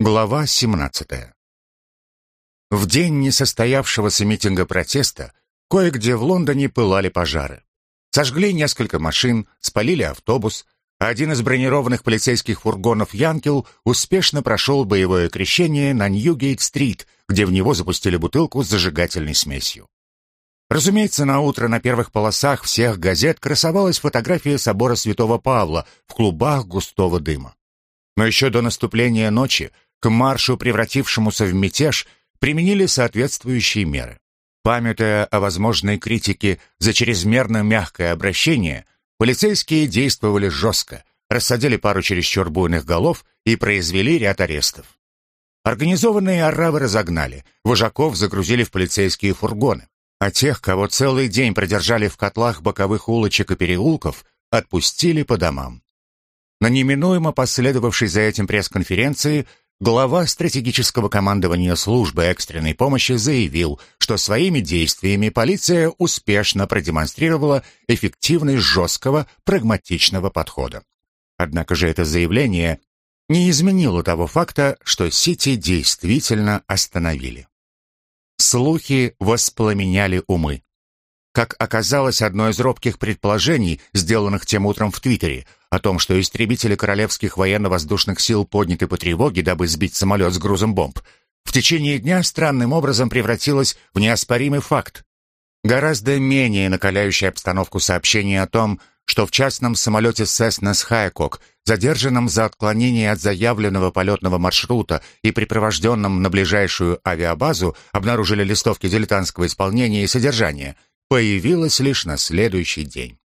Глава 17. В день несостоявшегося митинга протеста кое-где в Лондоне пылали пожары. Сожгли несколько машин, спалили автобус, а один из бронированных полицейских фургонов «Янкел» успешно прошел боевое крещение на Ньюгейт-стрит, где в него запустили бутылку с зажигательной смесью. Разумеется, на утро на первых полосах всех газет красовалась фотография собора Святого Павла в клубах густого дыма. Но еще до наступления ночи к маршу, превратившемуся в мятеж, применили соответствующие меры. Памятуя о возможной критике за чрезмерно мягкое обращение, полицейские действовали жестко, рассадили пару чересчур буйных голов и произвели ряд арестов. Организованные оравы разогнали, вожаков загрузили в полицейские фургоны, а тех, кого целый день продержали в котлах боковых улочек и переулков, отпустили по домам. На неминуемо последовавшей за этим пресс-конференции Глава стратегического командования службы экстренной помощи заявил, что своими действиями полиция успешно продемонстрировала эффективность жесткого, прагматичного подхода. Однако же это заявление не изменило того факта, что Сити действительно остановили. Слухи воспламеняли умы. Как оказалось, одно из робких предположений, сделанных тем утром в Твиттере, о том, что истребители королевских военно-воздушных сил подняты по тревоге, дабы сбить самолет с грузом бомб, в течение дня странным образом превратилось в неоспоримый факт. Гораздо менее накаляющая обстановку сообщение о том, что в частном самолете Cessna Skyhawk, задержанном за отклонение от заявленного полетного маршрута и припровожденном на ближайшую авиабазу, обнаружили листовки дилетантского исполнения и содержания, появилось лишь на следующий день.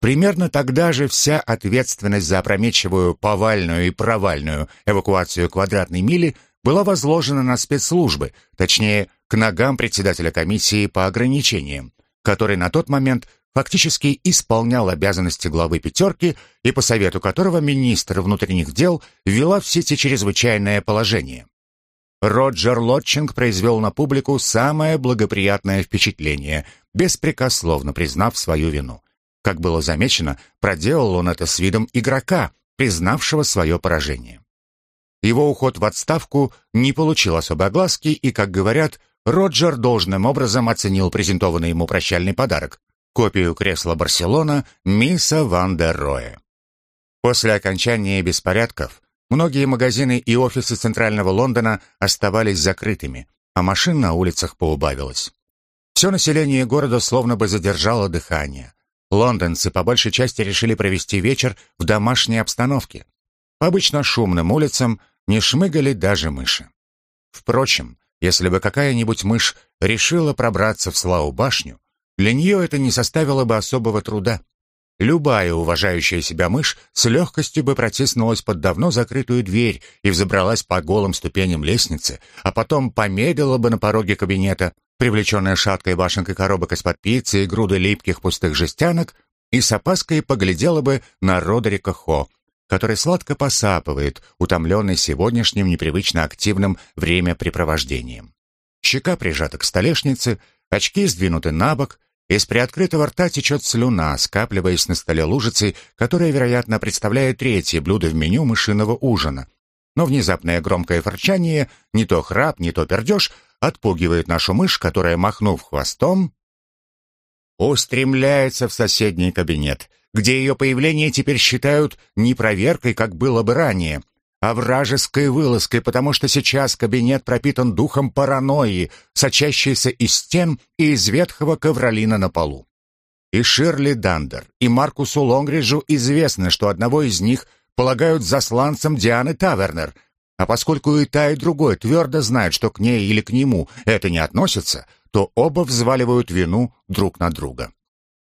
Примерно тогда же вся ответственность за опрометчивую повальную и провальную эвакуацию квадратной мили была возложена на спецслужбы, точнее, к ногам председателя комиссии по ограничениям, который на тот момент фактически исполнял обязанности главы «пятерки» и по совету которого министр внутренних дел ввела в сети чрезвычайное положение. Роджер Лотчинг произвел на публику самое благоприятное впечатление, беспрекословно признав свою вину. Как было замечено, проделал он это с видом игрока, признавшего свое поражение. Его уход в отставку не получил особой огласки, и, как говорят, Роджер должным образом оценил презентованный ему прощальный подарок — копию кресла Барселона Мисса Ван дер Роэ. После окончания беспорядков многие магазины и офисы центрального Лондона оставались закрытыми, а машин на улицах поубавилось. Все население города словно бы задержало дыхание. Лондонцы по большей части решили провести вечер в домашней обстановке. По обычно шумным улицам не шмыгали даже мыши. Впрочем, если бы какая-нибудь мышь решила пробраться в Славу башню, для нее это не составило бы особого труда. Любая уважающая себя мышь с легкостью бы протиснулась под давно закрытую дверь и взобралась по голым ступеням лестницы, а потом помедлила бы на пороге кабинета, привлеченная шаткой башенкой коробок из-под пиццы и груды липких пустых жестянок, и с опаской поглядела бы на Родерика Хо, который сладко посапывает, утомленный сегодняшним непривычно активным времяпрепровождением. Щека прижата к столешнице, очки сдвинуты на бок, из приоткрытого рта течет слюна, скапливаясь на столе лужицей, которая, вероятно, представляет третье блюдо в меню мышиного ужина. Но внезапное громкое форчание, не то храп, не то пердеж, отпугивает нашу мышь, которая, махнув хвостом, устремляется в соседний кабинет, где ее появление теперь считают не проверкой, как было бы ранее, а вражеской вылазкой, потому что сейчас кабинет пропитан духом паранойи, сочащейся из стен и из ветхого ковролина на полу. И Ширли Дандер, и Маркусу Лонгриджу известно, что одного из них полагают засланцем Дианы Тавернер — а поскольку и та, и другой твердо знают, что к ней или к нему это не относится, то оба взваливают вину друг на друга.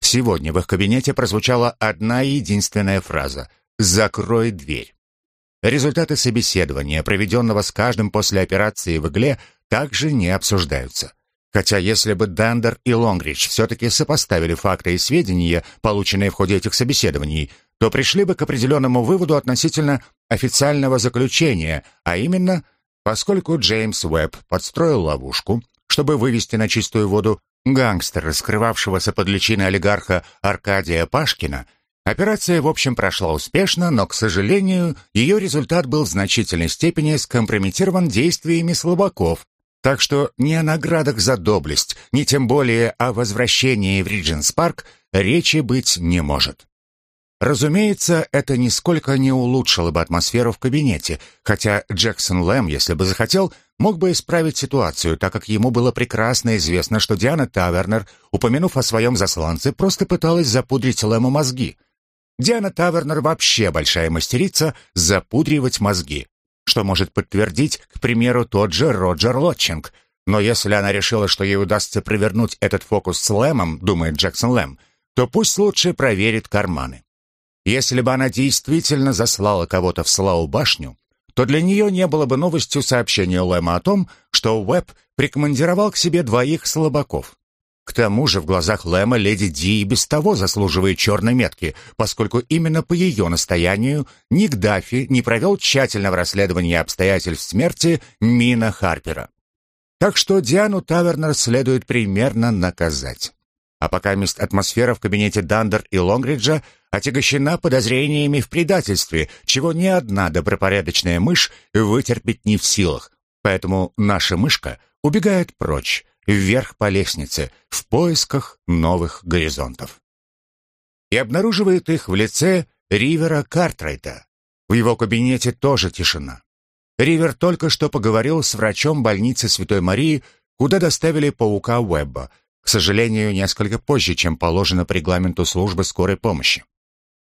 Сегодня в их кабинете прозвучала одна единственная фраза «Закрой дверь». Результаты собеседования, проведенного с каждым после операции в игле, также не обсуждаются. Хотя если бы Дандер и Лонгридж все-таки сопоставили факты и сведения, полученные в ходе этих собеседований, то пришли бы к определенному выводу относительно официального заключения, а именно, поскольку Джеймс Уэбб подстроил ловушку, чтобы вывести на чистую воду гангстера, скрывавшегося под личиной олигарха Аркадия Пашкина, Операция, в общем, прошла успешно, но, к сожалению, ее результат был в значительной степени скомпрометирован действиями слабаков, так что ни о наградах за доблесть, ни тем более о возвращении в Ридженс Парк речи быть не может. Разумеется, это нисколько не улучшило бы атмосферу в кабинете, хотя Джексон Лэм, если бы захотел, мог бы исправить ситуацию, так как ему было прекрасно известно, что Диана Тавернер, упомянув о своем засланце, просто пыталась запудрить Лэму мозги. Диана Тавернер вообще большая мастерица запудривать мозги, что может подтвердить, к примеру, тот же Роджер Лотчинг. Но если она решила, что ей удастся провернуть этот фокус с Лэмом, думает Джексон Лэм, то пусть лучше проверит карманы. Если бы она действительно заслала кого-то в Слау башню, то для нее не было бы новостью сообщения Лэма о том, что Уэбб прикомандировал к себе двоих слабаков. К тому же в глазах Лэма леди Ди и без того заслуживает черной метки, поскольку именно по ее настоянию Ник Даффи не провел тщательного расследования обстоятельств смерти Мина Харпера. Так что Диану Тавернер следует примерно наказать. А пока мест атмосфера в кабинете Дандер и Лонгриджа отягощена подозрениями в предательстве, чего ни одна добропорядочная мышь вытерпеть не в силах. Поэтому наша мышка убегает прочь, вверх по лестнице, в поисках новых горизонтов. И обнаруживает их в лице Ривера Картрайта. В его кабинете тоже тишина. Ривер только что поговорил с врачом больницы Святой Марии, куда доставили паука Уэбба, к сожалению, несколько позже, чем положено по регламенту службы скорой помощи.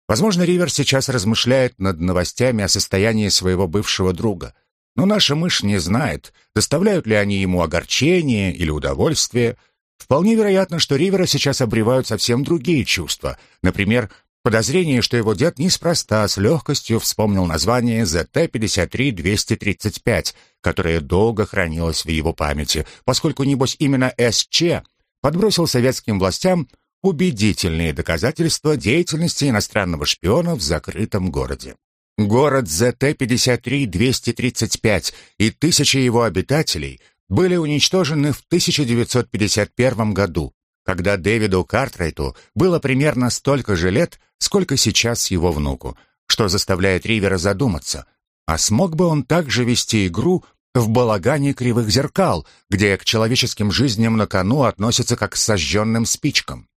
Возможно, Ривер сейчас размышляет над новостями о состоянии своего бывшего друга. Но наша мышь не знает, доставляют ли они ему огорчение или удовольствие. Вполне вероятно, что Ривера сейчас обревают совсем другие чувства. Например, подозрение, что его дед неспроста с легкостью вспомнил название ЗТ-53-235, которое долго хранилось в его памяти, поскольку, небось, именно СЧ подбросил советским властям убедительные доказательства деятельности иностранного шпиона в закрытом городе. Город ЗТ-53-235 и тысячи его обитателей были уничтожены в 1951 году, когда Дэвиду Картрайту было примерно столько же лет, сколько сейчас его внуку, что заставляет Ривера задуматься, а смог бы он также вести игру в балагане кривых зеркал, где к человеческим жизням на кону относятся как к сожженным спичкам.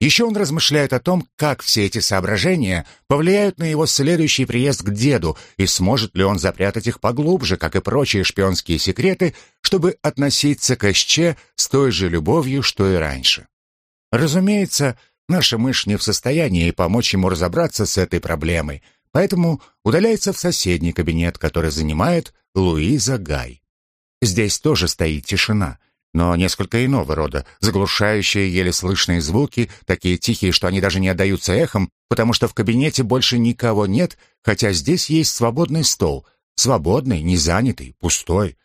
Еще он размышляет о том, как все эти соображения повлияют на его следующий приезд к деду и сможет ли он запрятать их поглубже, как и прочие шпионские секреты, чтобы относиться к СЧ с той же любовью, что и раньше. Разумеется, наша мышь не в состоянии помочь ему разобраться с этой проблемой, поэтому удаляется в соседний кабинет, который занимает Луиза Гай. Здесь тоже стоит тишина — но несколько иного рода, заглушающие еле слышные звуки, такие тихие, что они даже не отдаются эхом, потому что в кабинете больше никого нет, хотя здесь есть свободный стол. Свободный, не занятый, пустой,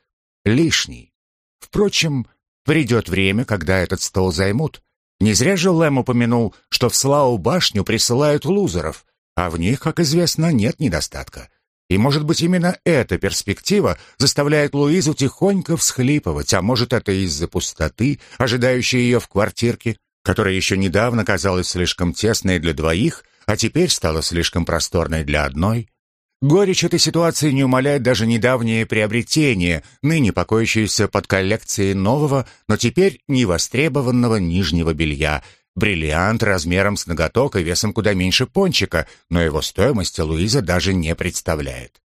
лишний. Впрочем, придет время, когда этот стол займут. Не зря же Лэм упомянул, что в Слау башню присылают лузеров, а в них, как известно, нет недостатка. И, может быть, именно эта перспектива заставляет Луизу тихонько всхлипывать, а может, это из-за пустоты, ожидающей ее в квартирке, которая еще недавно казалась слишком тесной для двоих, а теперь стала слишком просторной для одной. Горечь этой ситуации не умаляет даже недавнее приобретение, ныне покоящееся под коллекцией нового, но теперь невостребованного нижнего белья — Бриллиант размером с ноготок и весом куда меньше пончика, но его стоимость Луиза даже не представляет.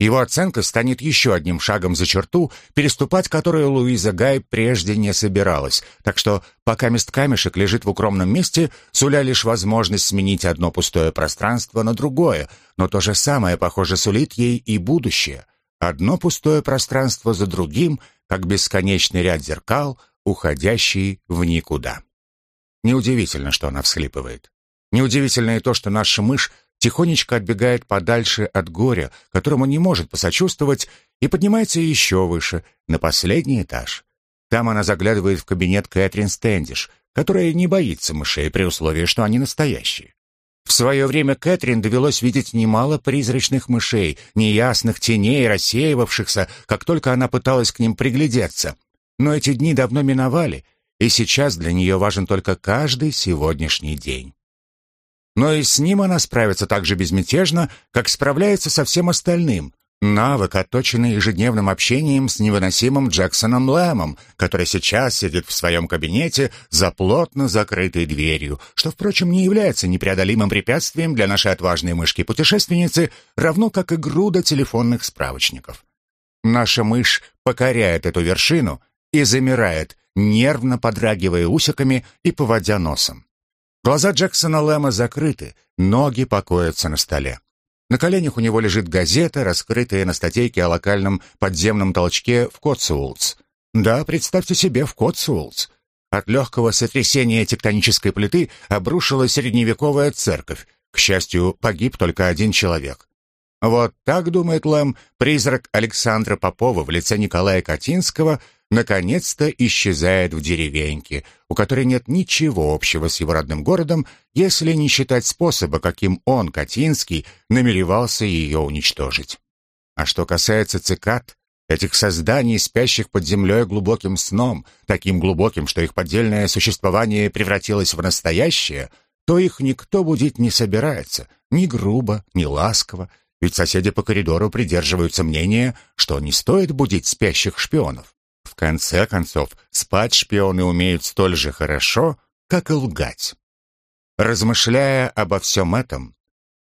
Его оценка станет еще одним шагом за черту, переступать которую Луиза Гай прежде не собиралась, так что пока мест камешек лежит в укромном месте, суля лишь возможность сменить одно пустое пространство на другое, но то же самое, похоже, сулит ей и будущее. Одно пустое пространство за другим, как бесконечный ряд зеркал, уходящий в никуда. Неудивительно, что она всхлипывает. Неудивительно и то, что наша мышь тихонечко отбегает подальше от горя, которому не может посочувствовать, и поднимается еще выше, на последний этаж. Там она заглядывает в кабинет Кэтрин Стэндиш, которая не боится мышей при условии, что они настоящие. В свое время Кэтрин довелось видеть немало призрачных мышей, неясных теней, рассеивавшихся, как только она пыталась к ним приглядеться. Но эти дни давно миновали — и сейчас для нее важен только каждый сегодняшний день. но и с ним она справится так же безмятежно, как справляется со всем остальным. Навык, отточенный ежедневным общением с невыносимым Джексоном Лэмом, который сейчас сидит в своем кабинете за плотно закрытой дверью, что, впрочем, не является непреодолимым препятствием для нашей отважной мышки-путешественницы, равно как и груда телефонных справочников. Наша мышь покоряет эту вершину и замирает, нервно подрагивая усиками и поводя носом. Глаза Джексона Лэма закрыты, ноги покоятся на столе. На коленях у него лежит газета, раскрытая на статейке о локальном подземном толчке в Котсуолтс. Да, представьте себе, в Котсуолтс. От легкого сотрясения тектонической плиты обрушилась средневековая церковь. К счастью, погиб только один человек. Вот так, думает Лэм, призрак Александра Попова в лице Николая Катинского – наконец-то исчезает в деревеньке, у которой нет ничего общего с его родным городом, если не считать способа, каким он, Катинский, намеревался ее уничтожить. А что касается цикад, этих созданий, спящих под землей глубоким сном, таким глубоким, что их поддельное существование превратилось в настоящее, то их никто будить не собирается, ни грубо, ни ласково, ведь соседи по коридору придерживаются мнения, что не стоит будить спящих шпионов. Конце концов, спать шпионы умеют столь же хорошо, как и лгать. Размышляя обо всем этом,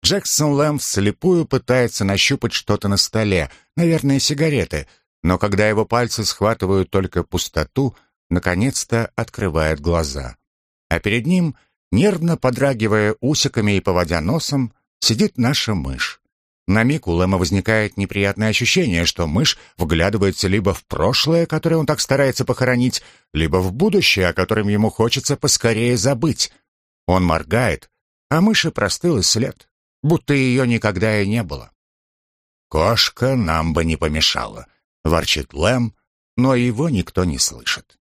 Джексон Лэм вслепую пытается нащупать что-то на столе, наверное, сигареты, но когда его пальцы схватывают только пустоту, наконец-то открывает глаза. А перед ним, нервно подрагивая усиками и поводя носом, сидит наша мышь. На миг у Лэма возникает неприятное ощущение, что мышь вглядывается либо в прошлое, которое он так старается похоронить, либо в будущее, о котором ему хочется поскорее забыть. Он моргает, а мыши простыл и след, будто ее никогда и не было. «Кошка нам бы не помешала», — ворчит Лэм, но его никто не слышит.